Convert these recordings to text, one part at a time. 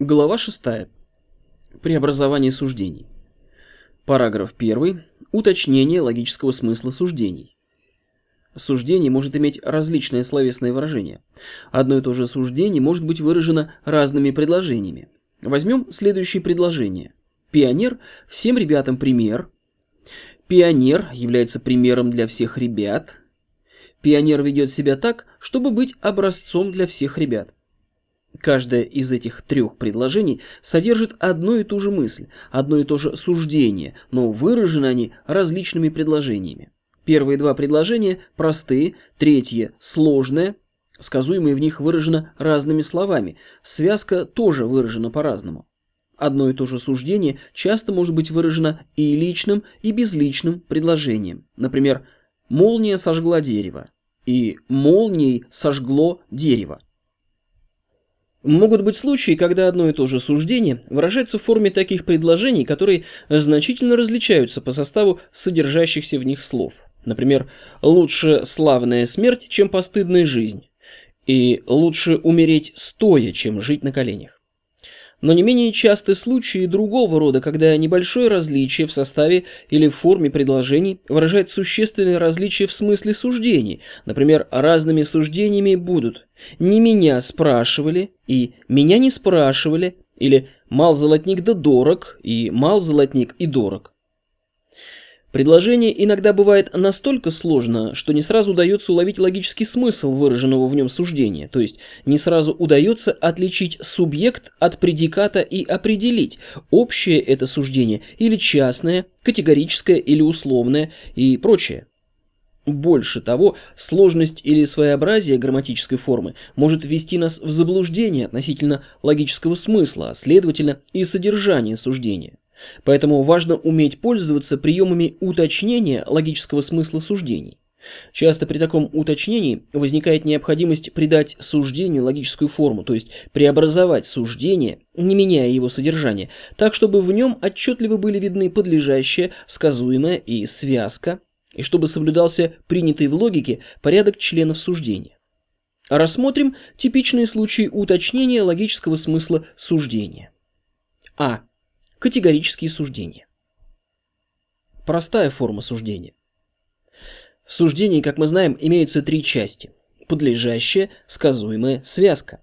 Глава 6. Преобразование суждений. Параграф 1. Уточнение логического смысла суждений. Суждение может иметь различные словесные выражения. Одно и то же суждение может быть выражено разными предложениями. Возьмем следующее предложение. Пионер всем ребятам пример. Пионер является примером для всех ребят. Пионер ведет себя так, чтобы быть образцом для всех ребят. Каждое из этих трех предложений содержит одну и ту же мысль, одно и то же суждение, но выражены они различными предложениями. Первые два предложения простые, третье сложное, сказуемое в них выражено разными словами, связка тоже выражена по-разному. Одно и то же суждение часто может быть выражено и личным, и безличным предложением. Например, «молния сожгла дерево» и «молнией сожгло дерево». Могут быть случаи, когда одно и то же суждение выражается в форме таких предложений, которые значительно различаются по составу содержащихся в них слов. Например, «лучше славная смерть, чем постыдная жизнь» и «лучше умереть стоя, чем жить на коленях». Но не менее часты случаи другого рода, когда небольшое различие в составе или в форме предложений выражает существенное различие в смысле суждений. Например, разными суждениями будут «не меня спрашивали» и «меня не спрашивали» или «мал золотник да дорог» и «мал золотник и дорог». Предложение иногда бывает настолько сложно, что не сразу удается уловить логический смысл выраженного в нем суждения, то есть не сразу удается отличить субъект от предиката и определить, общее это суждение или частное, категорическое или условное и прочее. Больше того, сложность или своеобразие грамматической формы может ввести нас в заблуждение относительно логического смысла, а следовательно и содержания суждения. Поэтому важно уметь пользоваться приемами уточнения логического смысла суждений. Часто при таком уточнении возникает необходимость придать суждению логическую форму, то есть преобразовать суждение, не меняя его содержание, так чтобы в нем отчетливо были видны подлежащее, сказуемое и связка, и чтобы соблюдался принятый в логике порядок членов суждения. Рассмотрим типичные случаи уточнения логического смысла суждения. А. Категорические суждения. Простая форма суждения. В суждении, как мы знаем, имеются три части. Подлежащая, сказуемая, связка.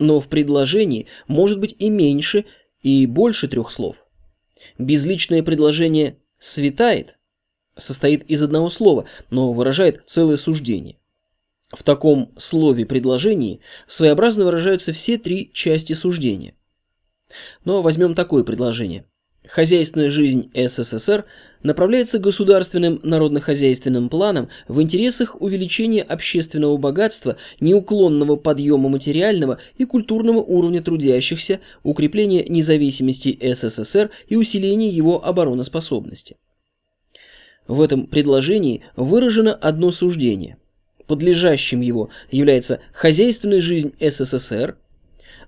Но в предложении может быть и меньше, и больше трех слов. Безличное предложение «светает» состоит из одного слова, но выражает целое суждение. В таком слове-предложении своеобразно выражаются все три части суждения – но возьмем такое предложение. Хозяйственная жизнь СССР направляется государственным народно-хозяйственным планом в интересах увеличения общественного богатства, неуклонного подъема материального и культурного уровня трудящихся, укрепления независимости СССР и усиления его обороноспособности. В этом предложении выражено одно суждение. Подлежащим его является хозяйственная жизнь СССР –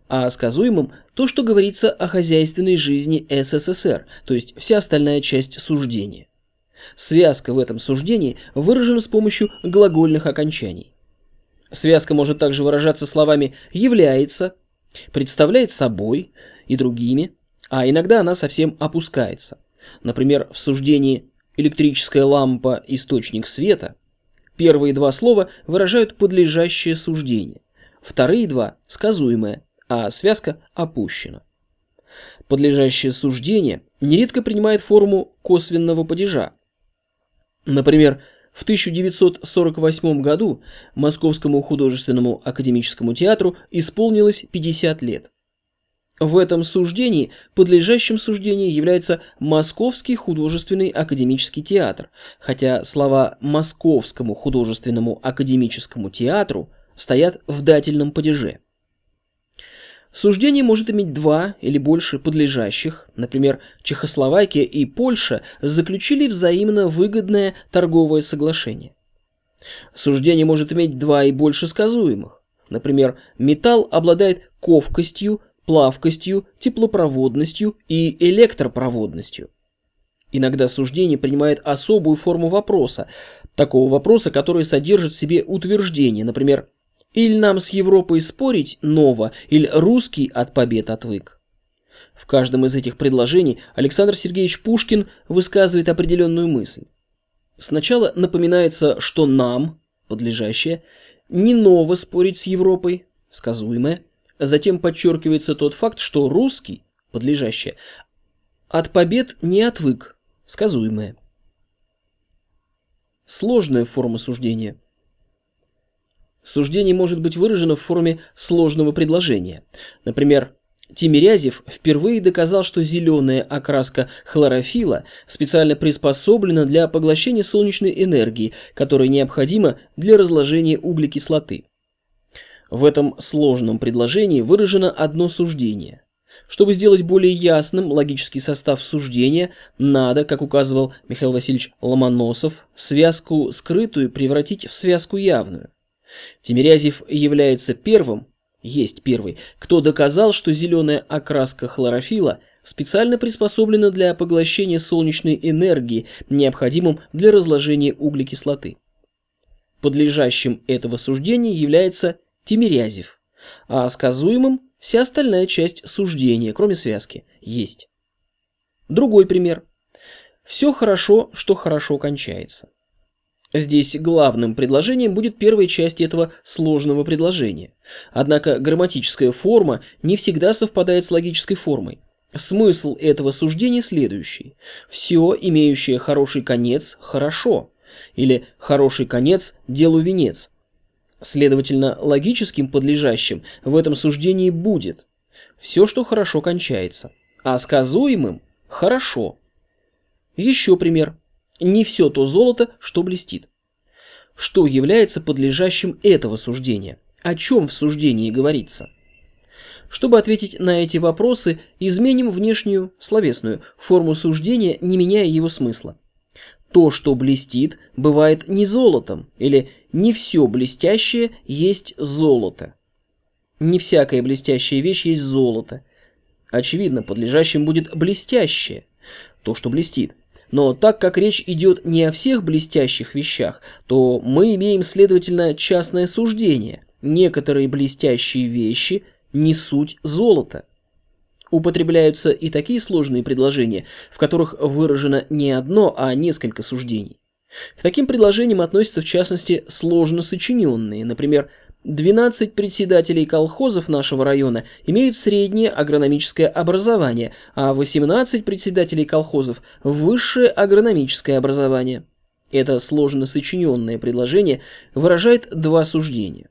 а сказуемым то, что говорится о хозяйственной жизни СССР, то есть вся остальная часть суждения. Связка в этом суждении выражена с помощью глагольных окончаний. Связка может также выражаться словами «является», «представляет собой» и другими, а иногда она совсем опускается. Например, в суждении «электрическая лампа – источник света» первые два слова выражают подлежащее суждение, вторые два – сказуемое, а связка опущена. Подлежащее суждение нередко принимает форму косвенного падежа. Например, в 1948 году Московскому художественному академическому театру исполнилось 50 лет. В этом суждении подлежащим суждению является Московский художественный академический театр, хотя слова «Московскому художественному академическому театру» стоят в дательном падеже. Суждение может иметь два или больше подлежащих. Например, Чехословакия и Польша заключили взаимно выгодное торговое соглашение. Суждение может иметь два и больше сказуемых. Например, металл обладает ковкостью, плавкостью, теплопроводностью и электропроводностью. Иногда суждение принимает особую форму вопроса, такого вопроса, который содержит в себе утверждение, например, или нам с Европой спорить ново, или русский от побед отвык. В каждом из этих предложений Александр Сергеевич Пушкин высказывает определенную мысль. Сначала напоминается, что нам, подлежащее, не ново спорить с Европой, сказуемое. Затем подчеркивается тот факт, что русский, подлежащее, от побед не отвык, сказуемое. Сложная форма суждения. Суждение может быть выражено в форме сложного предложения. Например, Тимирязев впервые доказал, что зеленая окраска хлорофила специально приспособлена для поглощения солнечной энергии, которая необходима для разложения углекислоты. В этом сложном предложении выражено одно суждение. Чтобы сделать более ясным логический состав суждения, надо, как указывал Михаил Васильевич Ломоносов, связку скрытую превратить в связку явную. Тимирязев является первым, есть первый, кто доказал, что зеленая окраска хлорофила специально приспособлена для поглощения солнечной энергии, необходимым для разложения углекислоты. Подлежащим этого суждения является Тимирязев, а сказуемым вся остальная часть суждения, кроме связки, есть. Другой пример. Все хорошо, что хорошо кончается. Здесь главным предложением будет первая часть этого сложного предложения. Однако грамматическая форма не всегда совпадает с логической формой. Смысл этого суждения следующий. Все, имеющее хороший конец, хорошо. Или хороший конец – делу венец. Следовательно, логическим подлежащим в этом суждении будет все, что хорошо кончается, а сказуемым – хорошо. Еще пример – не все то золото, что блестит. Что является подлежащим этого суждения? О чем в суждении говорится? Чтобы ответить на эти вопросы, изменим внешнюю, словесную, форму суждения, не меняя его смысла. То, что блестит, бывает не золотом, или не все блестящее есть золото. Не всякая блестящая вещь есть золото. Очевидно, подлежащим будет блестящее, то, что блестит. Но так как речь идет не о всех блестящих вещах, то мы имеем, следовательно, частное суждение. Некоторые блестящие вещи не суть золота. Употребляются и такие сложные предложения, в которых выражено не одно, а несколько суждений. К таким предложениям относятся в частности сложно сочиненные, например, 12 председателей колхозов нашего района имеют среднее агрономическое образование, а 18 председателей колхозов – высшее агрономическое образование. Это сложно сочиненное предложение выражает два суждения.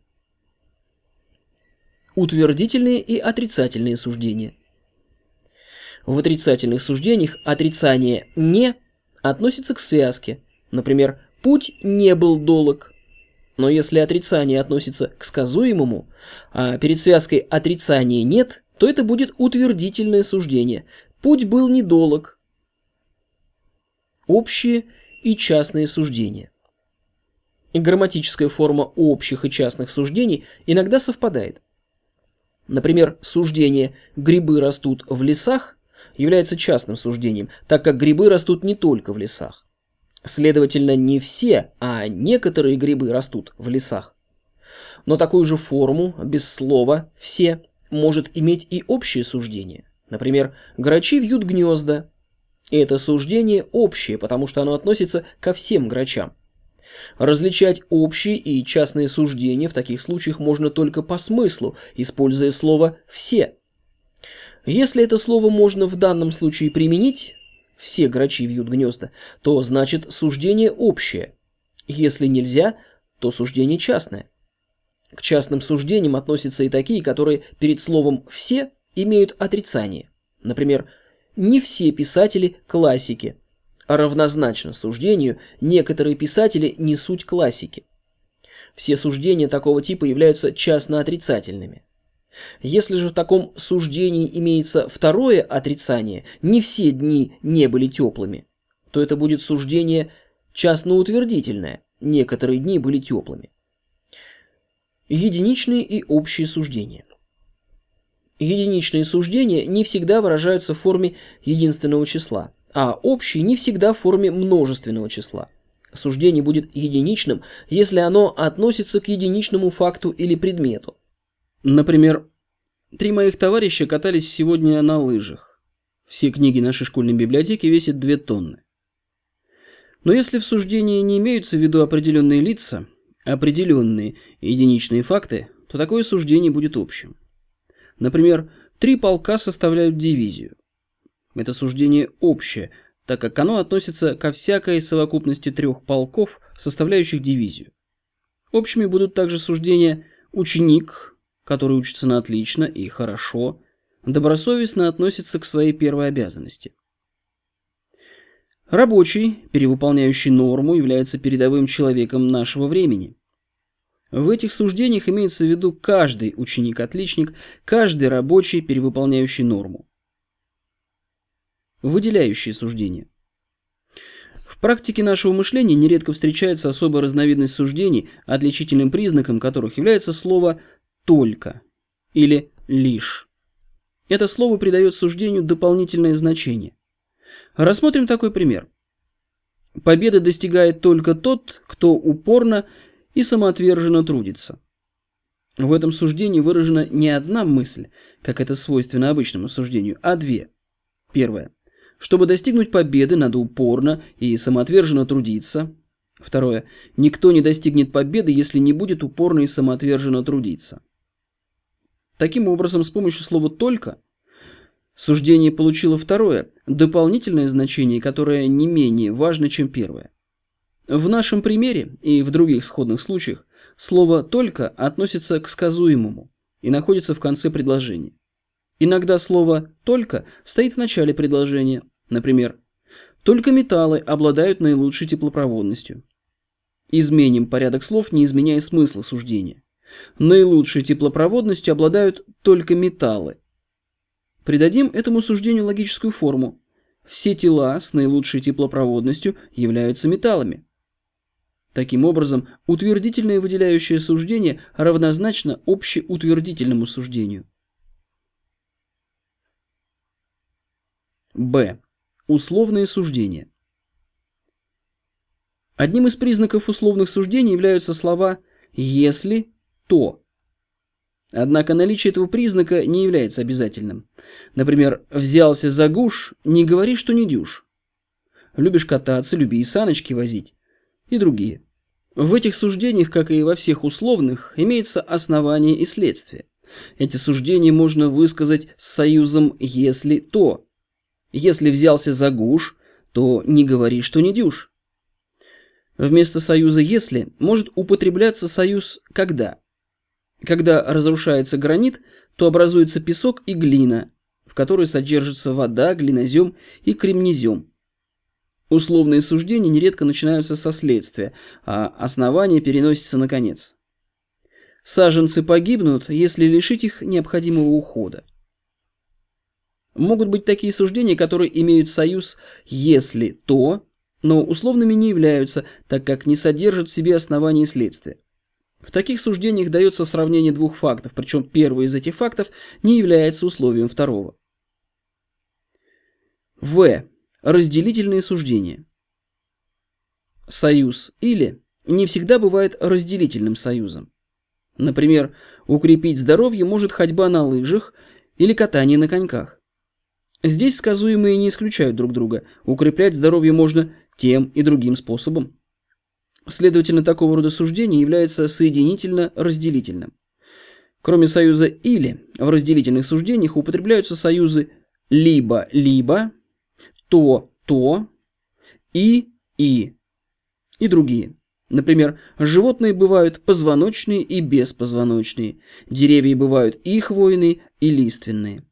Утвердительные и отрицательные суждения. В отрицательных суждениях отрицание «не» относится к связке. Например, «путь не был долг», но если отрицание относится к сказуемому, а перед связкой отрицания нет, то это будет утвердительное суждение. Путь был недолог. Общие и частные суждения. грамматическая форма общих и частных суждений иногда совпадает. Например, суждение «грибы растут в лесах» является частным суждением, так как грибы растут не только в лесах. Следовательно, не все, а некоторые грибы растут в лесах. Но такую же форму, без слова «все», может иметь и общее суждение. Например, грачи вьют гнезда. И это суждение общее, потому что оно относится ко всем грачам. Различать общие и частные суждения в таких случаях можно только по смыслу, используя слово «все». Если это слово можно в данном случае применить, все грачи вьют гнезда, то значит суждение общее. Если нельзя, то суждение частное. К частным суждениям относятся и такие, которые перед словом «все» имеют отрицание. Например, не все писатели – классики. А равнозначно суждению некоторые писатели не суть классики. Все суждения такого типа являются частно отрицательными. Если же в таком суждении имеется второе отрицание, не все дни не были теплыми, то это будет суждение частно-утвердительное, некоторые дни были теплыми. Единичные и общие суждения. Единичные суждения не всегда выражаются в форме единственного числа, а общие не всегда в форме множественного числа. Суждение будет единичным, если оно относится к единичному факту или предмету. Например, Три моих товарища катались сегодня на лыжах. Все книги нашей школьной библиотеки весят две тонны. Но если в суждении не имеются в виду определенные лица, определенные единичные факты, то такое суждение будет общим. Например, три полка составляют дивизию. Это суждение общее, так как оно относится ко всякой совокупности трех полков, составляющих дивизию. Общими будут также суждения «ученик», который учится на отлично и хорошо, добросовестно относится к своей первой обязанности. Рабочий, перевыполняющий норму, является передовым человеком нашего времени. В этих суждениях имеется в виду каждый ученик-отличник, каждый рабочий, перевыполняющий норму. Выделяющие суждения. В практике нашего мышления нередко встречается особая разновидность суждений, отличительным признаком которых является слово «только» или «лишь». Это слово придает суждению дополнительное значение. Рассмотрим такой пример. Победы достигает только тот, кто упорно и самоотверженно трудится. В этом суждении выражена не одна мысль, как это свойственно обычному суждению, а две. Первое. Чтобы достигнуть победы, надо упорно и самоотверженно трудиться. Второе. Никто не достигнет победы, если не будет упорно и самоотверженно трудиться. Таким образом, с помощью слова «только» суждение получило второе, дополнительное значение, которое не менее важно, чем первое. В нашем примере и в других сходных случаях слово «только» относится к сказуемому и находится в конце предложения. Иногда слово «только» стоит в начале предложения. Например, «Только металлы обладают наилучшей теплопроводностью». Изменим порядок слов, не изменяя смысла суждения. Наилучшей теплопроводностью обладают только металлы. Придадим этому суждению логическую форму. Все тела с наилучшей теплопроводностью являются металлами. Таким образом, утвердительное выделяющее суждение равнозначно общеутвердительному суждению. Б. Условные суждения. Одним из признаков условных суждений являются слова «если», «то». Однако наличие этого признака не является обязательным. Например, «взялся за гуш, не говори, что не дюш». «Любишь кататься, люби и саночки возить» и другие. В этих суждениях, как и во всех условных, имеется основание и следствие. Эти суждения можно высказать с союзом «если то», если взялся за гуш, то не говори, что не дюш. Вместо союза «если» может употребляться союз «когда». Когда разрушается гранит, то образуется песок и глина, в которой содержится вода, глинозем и кремнезем. Условные суждения нередко начинаются со следствия, а основание переносится на конец. Саженцы погибнут, если лишить их необходимого ухода. Могут быть такие суждения, которые имеют союз «если то», но условными не являются, так как не содержат в себе основания следствия. В таких суждениях дается сравнение двух фактов, причем первый из этих фактов не является условием второго. В. Разделительные суждения. Союз «или» не всегда бывает разделительным союзом. Например, укрепить здоровье может ходьба на лыжах или катание на коньках. Здесь сказуемые не исключают друг друга. Укреплять здоровье можно тем и другим способом. Следовательно, такого рода суждение является соединительно-разделительным. Кроме союза «или», в разделительных суждениях употребляются союзы «либо-либо», «то-то», «и-и» и другие. Например, животные бывают позвоночные и беспозвоночные, деревья бывают и хвойные, и лиственные.